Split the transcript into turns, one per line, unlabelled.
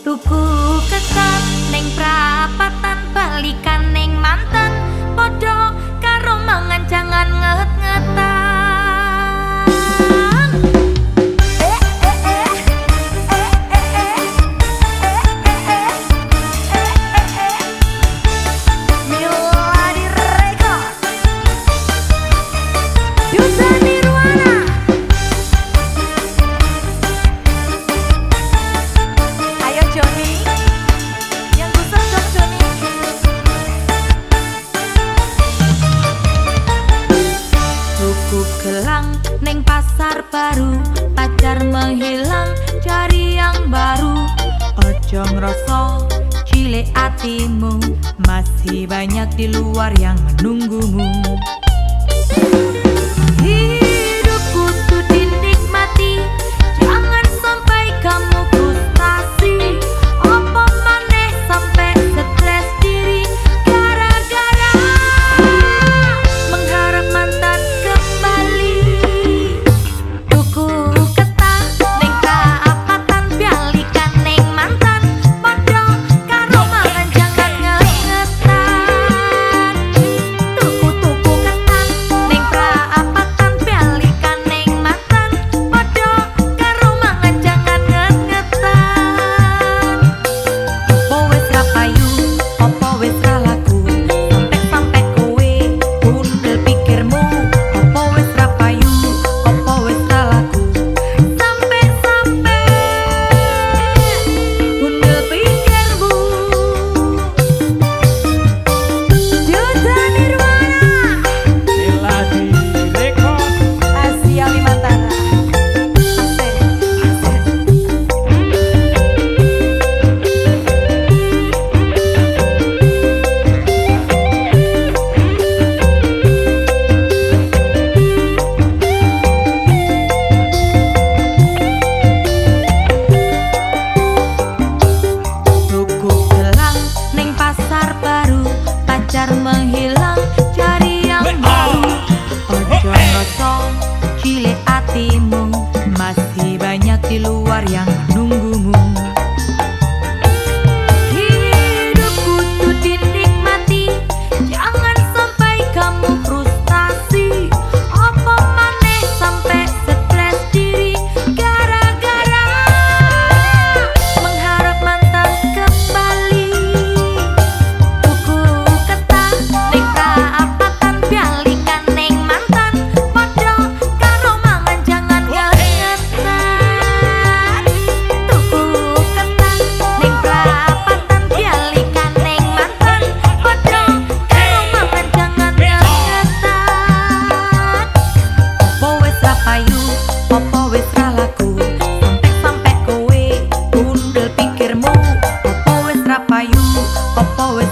Tuku kesel ning prapatan balikan ning mantan neng pasar baru pacar menghilang cari yang baru. Ojo ngerasa cilik atimu masih banyak di luar yang menunggumu. Victoria poet